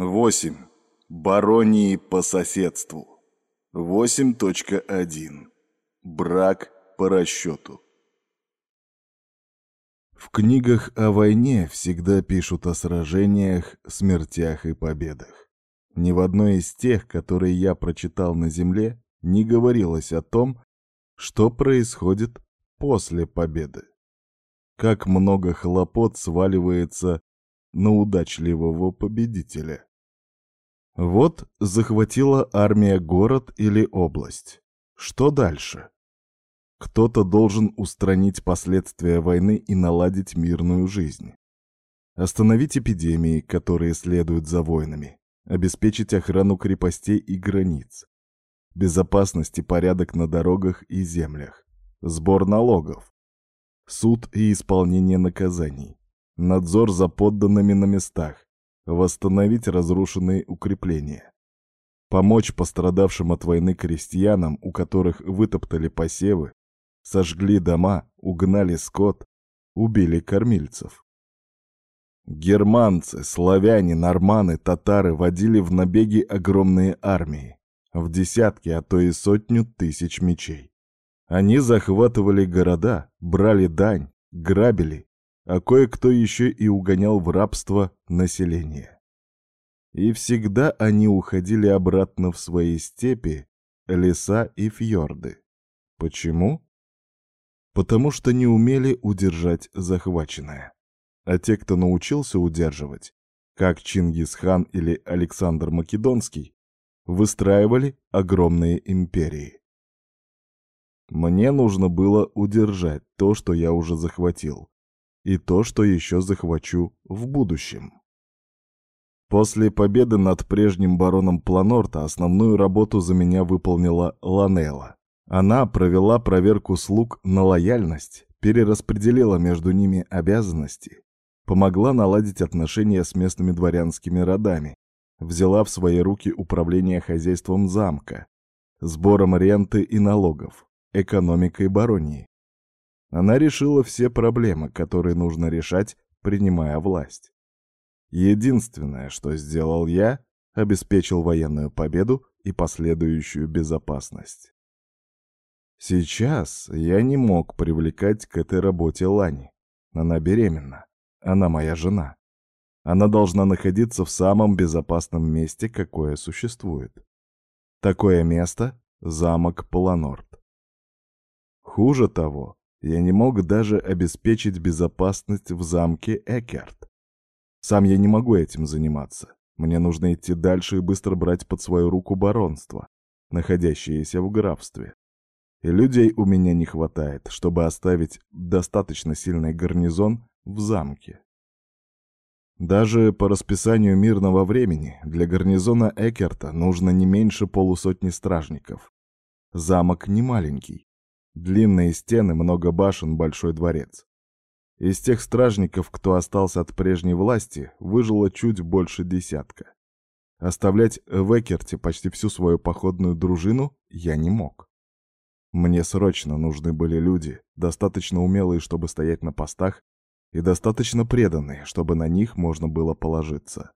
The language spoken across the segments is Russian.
8. Баронии по соседству. 8.1. Брак по расчету. В книгах о войне всегда пишут о сражениях, смертях и победах. Ни в одной из тех, которые я прочитал на земле, не говорилось о том, что происходит после победы. Как много хлопот сваливается на удачливого победителя. Вот захватила армия город или область. Что дальше? Кто-то должен устранить последствия войны и наладить мирную жизнь. Остановить эпидемии, которые следуют за войнами. Обеспечить охрану крепостей и границ. Безопасность и порядок на дорогах и землях. Сбор налогов. Суд и исполнение наказаний. Надзор за подданными на местах. Восстановить разрушенные укрепления. Помочь пострадавшим от войны крестьянам, у которых вытоптали посевы, сожгли дома, угнали скот, убили кормильцев. Германцы, славяне, норманы, татары водили в набеги огромные армии, в десятки, а то и сотню тысяч мечей. Они захватывали города, брали дань, грабили, а кое-кто еще и угонял в рабство население. И всегда они уходили обратно в свои степи, леса и фьорды. Почему? потому что не умели удержать захваченное. А те, кто научился удерживать, как Чингисхан или Александр Македонский, выстраивали огромные империи. Мне нужно удержать удержать то, что я уже захватил, и то, что еще захвачу в будущем. После победы над прежним бароном Планорта основную работу за меня выполнила Ланелла. Она провела проверку слуг на лояльность, перераспределила между ними обязанности, помогла наладить отношения с местными дворянскими родами, взяла в свои руки управление хозяйством замка, сбором ренты и налогов, экономикой баронии. Она решила все проблемы, которые нужно решать, принимая власть. Единственное, что сделал я, обеспечил военную победу и последующую безопасность. Сейчас я не мог привлекать к этой работе Лани. Она беременна. Она моя жена. Она должна находиться в самом безопасном месте, какое существует. Такое место — замок Поланорд. Хуже того, я не мог даже обеспечить безопасность в замке Экерт. Сам я не могу этим заниматься. Мне нужно идти дальше и быстро брать под свою руку баронство, находящееся в графстве. И людей у меня не хватает, чтобы оставить достаточно сильный гарнизон в замке. Даже по расписанию мирного времени для гарнизона Экерта нужно не меньше полусотни стражников. Замок не маленький. Длинные стены, много башен, большой дворец. Из тех стражников, кто остался от прежней власти, выжило чуть больше десятка. Оставлять в Экерте почти всю свою походную дружину я не мог. Мне срочно нужны были люди, достаточно умелые, чтобы стоять на постах, и достаточно преданные, чтобы на них можно было положиться.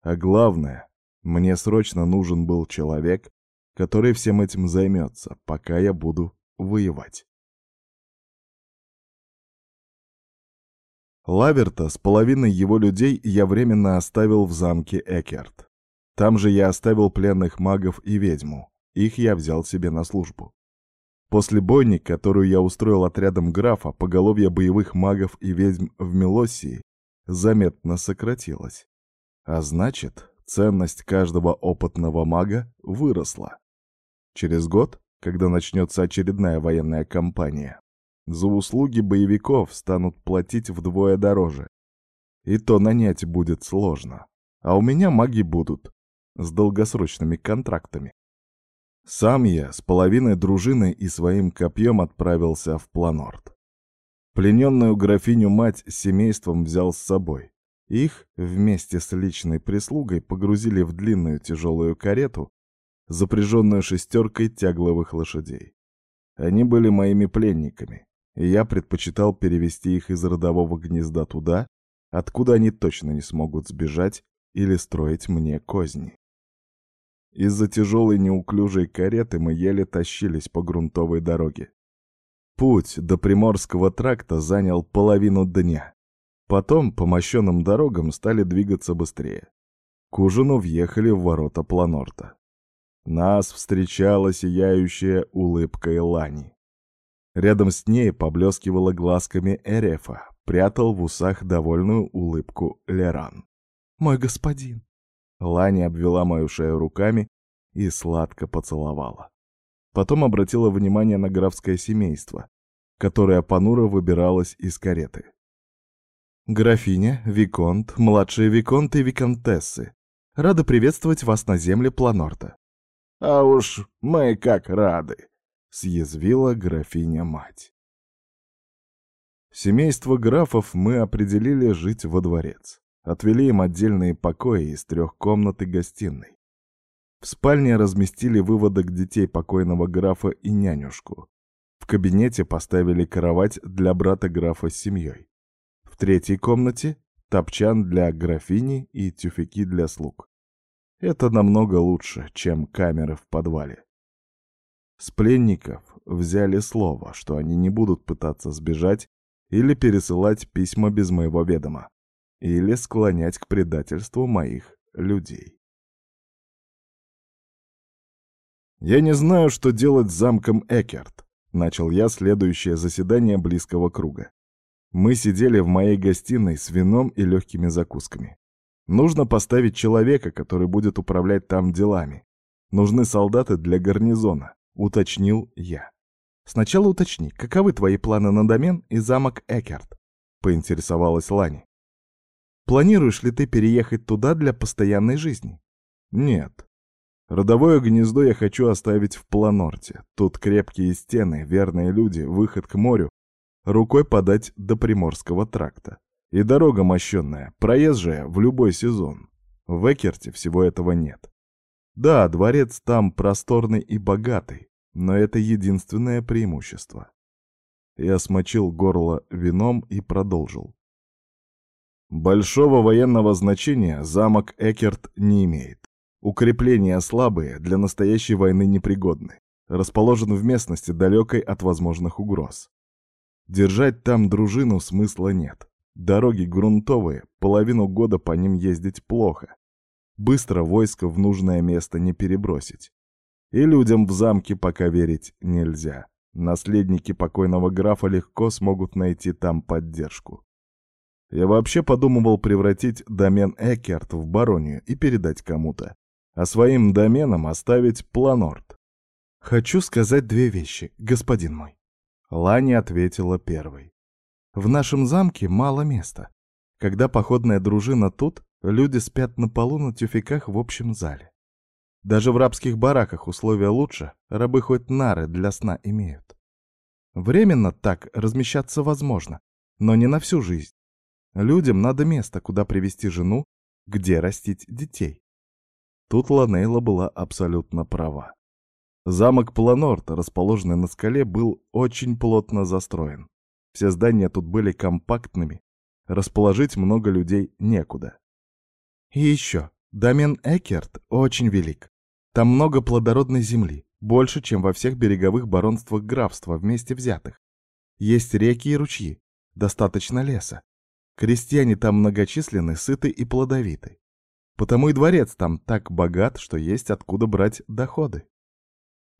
А главное, мне срочно нужен был человек, который всем этим займется, пока я буду воевать. Лаверта с половиной его людей я временно оставил в замке Экерт. Там же я оставил пленных магов и ведьму. Их я взял себе на службу. После бойни, которую я устроил отрядом графа, поголовье боевых магов и ведьм в Мелоссии заметно сократилось. А значит, ценность каждого опытного мага выросла. Через год, когда начнется очередная военная кампания, за услуги боевиков станут платить вдвое дороже. И то нанять будет сложно. А у меня маги будут. С долгосрочными контрактами. Сам я с половиной дружины и своим копьем отправился в Планорд. Плененную графиню-мать с семейством взял с собой. Их вместе с личной прислугой погрузили в длинную тяжелую карету, запряженную шестеркой тягловых лошадей. Они были моими пленниками, и я предпочитал перевести их из родового гнезда туда, откуда они точно не смогут сбежать, или строить мне козни. Из-за тяжелой неуклюжей кареты мы еле тащились по грунтовой дороге. Путь до Приморского тракта занял половину дня. Потом по мощенным дорогам стали двигаться быстрее. К ужину въехали в ворота Планорта. Нас встречала сияющая улыбкой Лани. Рядом с ней поблескивала глазками Эрефа, прятал в усах довольную улыбку Леран. «Мой господин!» Лани обвела мою шею руками и сладко поцеловала. Потом обратила внимание на графское семейство, которое понуро выбиралось из кареты. «Графиня, Виконт, младшие Виконты и Виконтессы, рады приветствовать вас на земле Планорта». «А уж мы как рады!» — съязвила графиня-мать. Семейство графов мы определили жить во дворец. Отвели им отдельные покои из трех комнат и гостиной. В спальне разместили выводок детей покойного графа и нянюшку. В кабинете поставили кровать для брата графа с семьей. В третьей комнате — топчан для графини и тюфяки для слуг. Это намного лучше, чем камеры в подвале. С пленников взяли слово, что они не будут пытаться сбежать или пересылать письма без моего ведома, или склонять к предательству моих людей. «Я не знаю, что делать с замком Экерт», — начал я следующее заседание близкого круга. Мы сидели в моей гостиной с вином и легкими закусками. Нужно поставить человека, который будет управлять там делами. Нужны солдаты для гарнизона, уточнил я. Сначала уточни, каковы твои планы на домен и замок Экерт? Поинтересовалась Лани. Планируешь ли ты переехать туда для постоянной жизни? Нет. Родовое гнездо я хочу оставить в Планорте. Тут крепкие стены, верные люди, выход к морю, рукой подать до Приморского тракта. И дорога мощенная, проезжая в любой сезон. В Экерте всего этого нет. Да, дворец там просторный и богатый, но это единственное преимущество. Я смочил горло вином и продолжил. Большого военного значения замок Экерт не имеет. Укрепления слабые, для настоящей войны непригодны. Расположен в местности, далекой от возможных угроз. Держать там дружину смысла нет. Дороги грунтовые, половину года по ним ездить плохо. Быстро войско в нужное место не перебросить. И людям в замке пока верить нельзя. Наследники покойного графа легко смогут найти там поддержку. Я вообще подумывал превратить домен Экерт в баронию и передать кому-то, а своим доменом оставить Планорт. «Хочу сказать две вещи, господин мой». Лани ответила первой. В нашем замке мало места. Когда походная дружина тут, люди спят на полу на тюфяках в общем зале. Даже в рабских бараках условия лучше, рабы хоть нары для сна имеют. Временно так размещаться возможно, но не на всю жизнь. Людям надо место, куда привести жену, где растить детей. Тут Ланейла была абсолютно права. Замок Планорт, расположенный на скале, был очень плотно застроен. Все здания тут были компактными, расположить много людей некуда. И еще, домен Экерт очень велик. Там много плодородной земли, больше, чем во всех береговых баронствах графства вместе взятых. Есть реки и ручьи, достаточно леса. Крестьяне там многочисленны, сыты и плодовиты. Потому и дворец там так богат, что есть откуда брать доходы.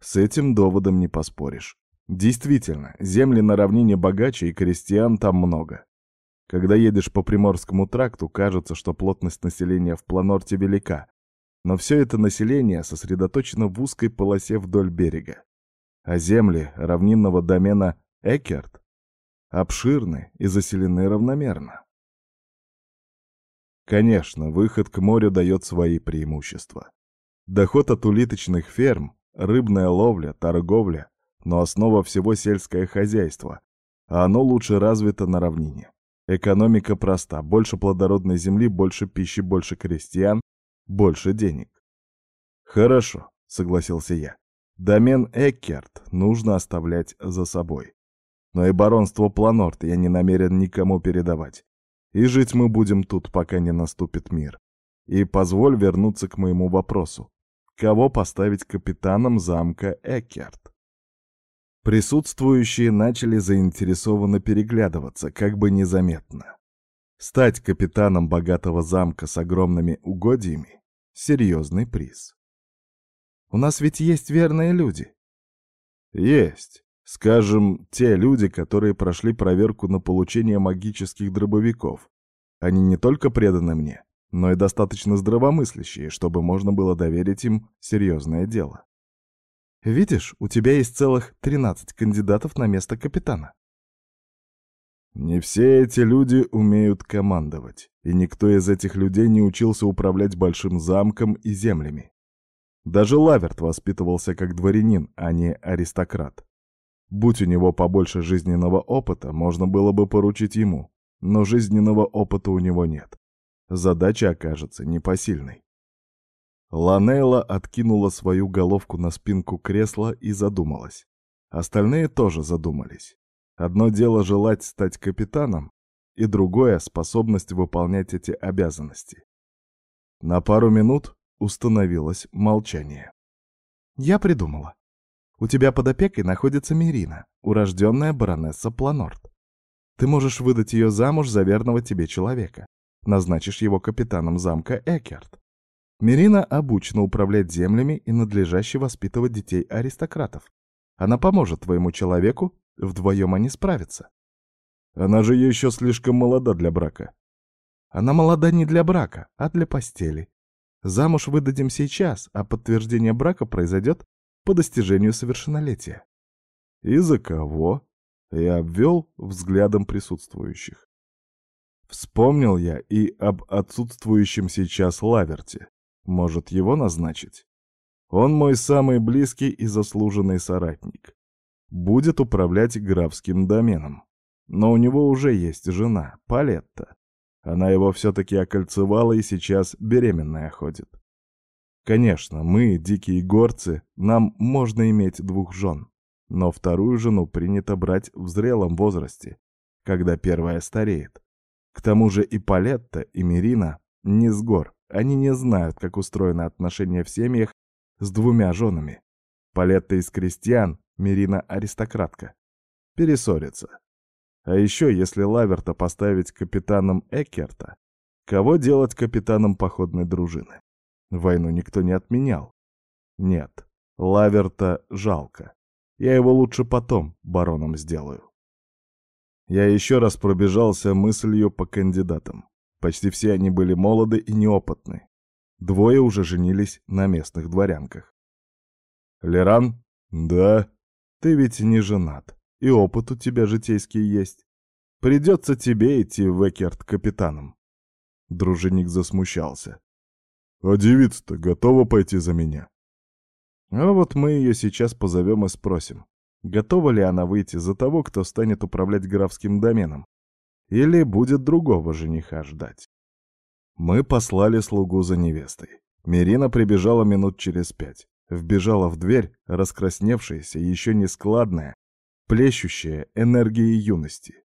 С этим доводом не поспоришь. Действительно, земли на равнине богаче и крестьян там много. Когда едешь по Приморскому тракту, кажется, что плотность населения в Планорте велика, но все это население сосредоточено в узкой полосе вдоль берега. А земли равнинного домена Экерт обширны и заселены равномерно. Конечно, выход к морю дает свои преимущества. Доход от улиточных ферм, рыбная ловля, торговля но основа всего сельское хозяйство, а оно лучше развито на равнине. Экономика проста, больше плодородной земли, больше пищи, больше крестьян, больше денег. Хорошо, согласился я. Домен Эккерт нужно оставлять за собой. Но и баронство Планорт я не намерен никому передавать. И жить мы будем тут, пока не наступит мир. И позволь вернуться к моему вопросу. Кого поставить капитаном замка Эккерт? Присутствующие начали заинтересованно переглядываться, как бы незаметно. Стать капитаном богатого замка с огромными угодьями — серьезный приз. У нас ведь есть верные люди. Есть. Скажем, те люди, которые прошли проверку на получение магических дробовиков. Они не только преданы мне, но и достаточно здравомыслящие, чтобы можно было доверить им серьезное дело. Видишь, у тебя есть целых 13 кандидатов на место капитана. Не все эти люди умеют командовать, и никто из этих людей не учился управлять большим замком и землями. Даже Лаверт воспитывался как дворянин, а не аристократ. Будь у него побольше жизненного опыта, можно было бы поручить ему, но жизненного опыта у него нет. Задача окажется непосильной. Ланейла откинула свою головку на спинку кресла и задумалась. Остальные тоже задумались. Одно дело желать стать капитаном, и другое — способность выполнять эти обязанности. На пару минут установилось молчание. «Я придумала. У тебя под опекой находится Мирина, урожденная баронесса Планорт. Ты можешь выдать ее замуж за верного тебе человека. Назначишь его капитаном замка Экерт. Мирина обучена управлять землями и надлежаще воспитывать детей аристократов. Она поможет твоему человеку, вдвоем они справятся. Она же еще слишком молода для брака. Она молода не для брака, а для постели. Замуж выдадим сейчас, а подтверждение брака произойдет по достижению совершеннолетия. И за кого? Я обвел взглядом присутствующих. Вспомнил я и об отсутствующем сейчас Лаверте. Может, его назначить? Он мой самый близкий и заслуженный соратник. Будет управлять графским доменом. Но у него уже есть жена, Палетта. Она его все-таки окольцевала и сейчас беременная ходит. Конечно, мы, дикие горцы, нам можно иметь двух жен. Но вторую жену принято брать в зрелом возрасте, когда первая стареет. К тому же и Палетта, и Мирина не с гор. Они не знают, как устроены отношения в семьях с двумя женами. Палетта из крестьян, Мирина аристократка. Перессорится. А еще, если Лаверта поставить капитаном Эккерта, кого делать капитаном походной дружины? Войну никто не отменял. Нет, Лаверта жалко. Я его лучше потом бароном сделаю. Я еще раз пробежался мыслью по кандидатам. Почти все они были молоды и неопытны. Двое уже женились на местных дворянках. «Леран?» «Да. Ты ведь не женат, и опыт у тебя житейский есть. Придется тебе идти в Экерт капитаном». Дружинник засмущался. «А девица-то готова пойти за меня?» «А вот мы ее сейчас позовем и спросим, готова ли она выйти за того, кто станет управлять графским доменом, или будет другого жениха ждать. Мы послали слугу за невестой. Мирина прибежала минут через пять. Вбежала в дверь, раскрасневшаяся, еще не складная, плещущая энергией юности.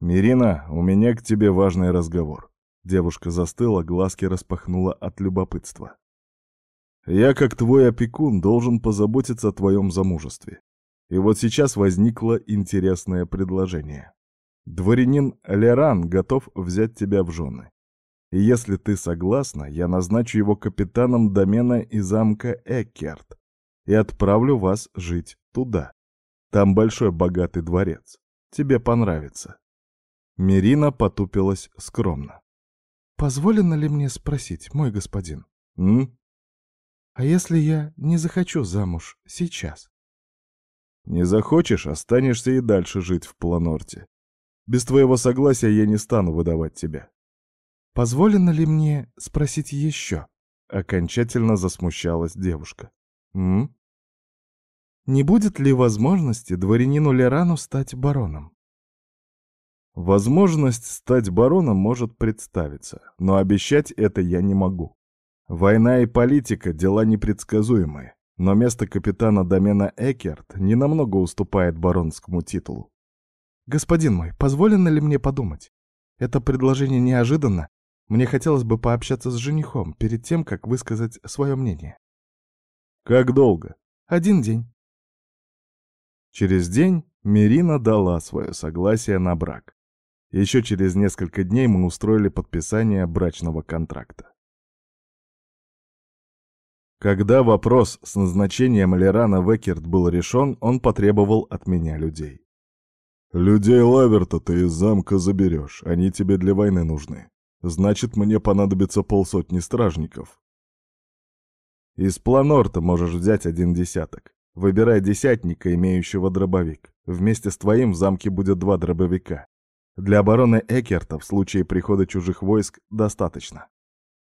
«Мирина, у меня к тебе важный разговор». Девушка застыла, глазки распахнула от любопытства. «Я, как твой опекун, должен позаботиться о твоем замужестве. И вот сейчас возникло интересное предложение. Дворянин Леран готов взять тебя в жены. И если ты согласна, я назначу его капитаном домена и замка Эккерт и отправлю вас жить туда. Там большой богатый дворец. Тебе понравится. Мирина потупилась скромно. «Позволено ли мне спросить, мой господин?» «М? А если я не захочу замуж сейчас?» «Не захочешь, останешься и дальше жить в Планорте. Без твоего согласия я не стану выдавать тебя. Позволено ли мне спросить еще? Окончательно засмущалась девушка. М? Не будет ли возможности дворянину Лерану стать бароном? Возможность стать бароном может представиться, но обещать это я не могу. Война и политика — дела непредсказуемые, но место капитана домена Экерт не намного уступает баронскому титулу. «Господин мой, позволено ли мне подумать? Это предложение неожиданно, Мне хотелось бы пообщаться с женихом перед тем, как высказать свое мнение. Как долго? Один день. Через день Мирина дала свое согласие на брак. Еще через несколько дней мы устроили подписание брачного контракта. Когда вопрос с назначением Лерана Векерт был решен, он потребовал от меня людей. «Людей Лаверта ты из замка заберешь, они тебе для войны нужны. Значит, мне понадобится полсотни стражников». «Из Планорта можешь взять один десяток. Выбирай десятника, имеющего дробовик. Вместе с твоим в замке будет два дробовика. Для обороны Экерта в случае прихода чужих войск достаточно.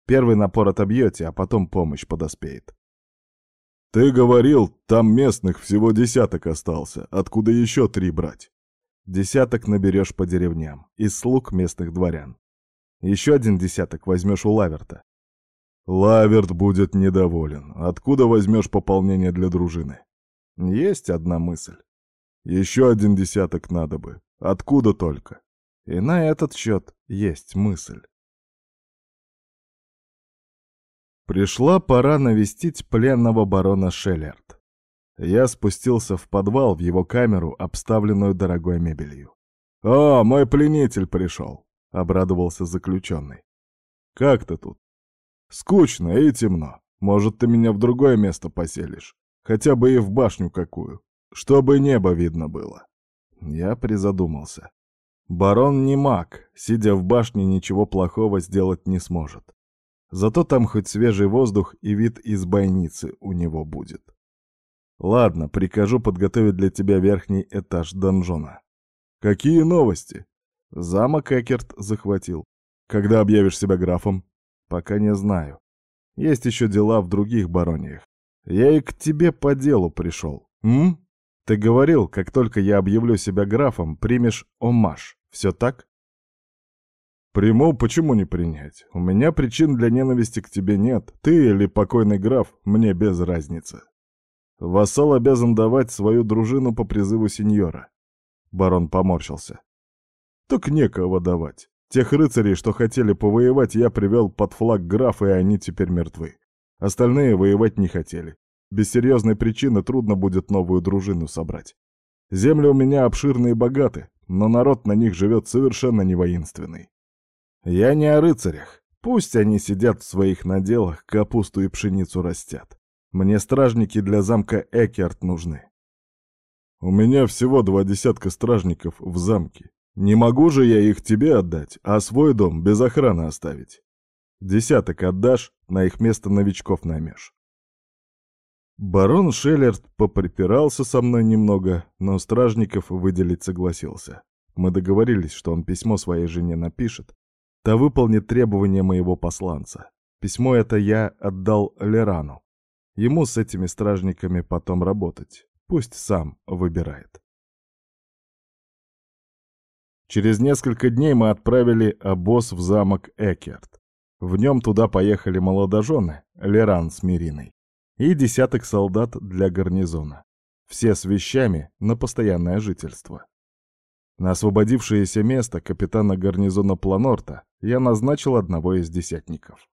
Первый напор отобьете, а потом помощь подоспеет. Ты говорил, там местных всего десяток остался. Откуда еще три брать? Десяток наберешь по деревням, из слуг местных дворян. Еще один десяток возьмешь у Лаверта. Лаверт будет недоволен. Откуда возьмешь пополнение для дружины? Есть одна мысль. Еще один десяток надо бы. Откуда только? И на этот счет есть мысль. Пришла пора навестить пленного барона Шеллерт. Я спустился в подвал в его камеру, обставленную дорогой мебелью. «О, мой пленитель пришел!» — обрадовался заключенный. «Как ты тут?» «Скучно и темно. Может, ты меня в другое место поселишь? Хотя бы и в башню какую, чтобы небо видно было». Я призадумался. Барон не маг, сидя в башне, ничего плохого сделать не сможет. Зато там хоть свежий воздух и вид из бойницы у него будет. Ладно, прикажу подготовить для тебя верхний этаж донжона. Какие новости? Замок Экерт захватил. Когда объявишь себя графом? Пока не знаю. Есть еще дела в других барониях. Я и к тебе по делу пришел. М? Ты говорил, как только я объявлю себя графом, примешь омаш. Все так? Приму, почему не принять? У меня причин для ненависти к тебе нет. Ты или покойный граф, мне без разницы. Вассал обязан давать свою дружину по призыву сеньора. Барон поморщился. Так некого давать. Тех рыцарей, что хотели повоевать, я привел под флаг графа, и они теперь мертвы. Остальные воевать не хотели. Без серьезной причины трудно будет новую дружину собрать. Земли у меня обширные и богаты, но народ на них живет совершенно не воинственный. Я не о рыцарях. Пусть они сидят в своих наделах, капусту и пшеницу растят. Мне стражники для замка Экерт нужны. У меня всего два десятка стражников в замке. Не могу же я их тебе отдать, а свой дом без охраны оставить. Десяток отдашь, на их место новичков наймешь. Барон Шеллерт поприпирался со мной немного, но стражников выделить согласился. Мы договорились, что он письмо своей жене напишет, Та выполнит требования моего посланца. Письмо это я отдал Лерану. Ему с этими стражниками потом работать. Пусть сам выбирает. Через несколько дней мы отправили обоз в замок Экерт. В нем туда поехали молодожены, Леран с Мириной, и десяток солдат для гарнизона. Все с вещами на постоянное жительство. На освободившееся место капитана гарнизона Планорта я назначил одного из десятников.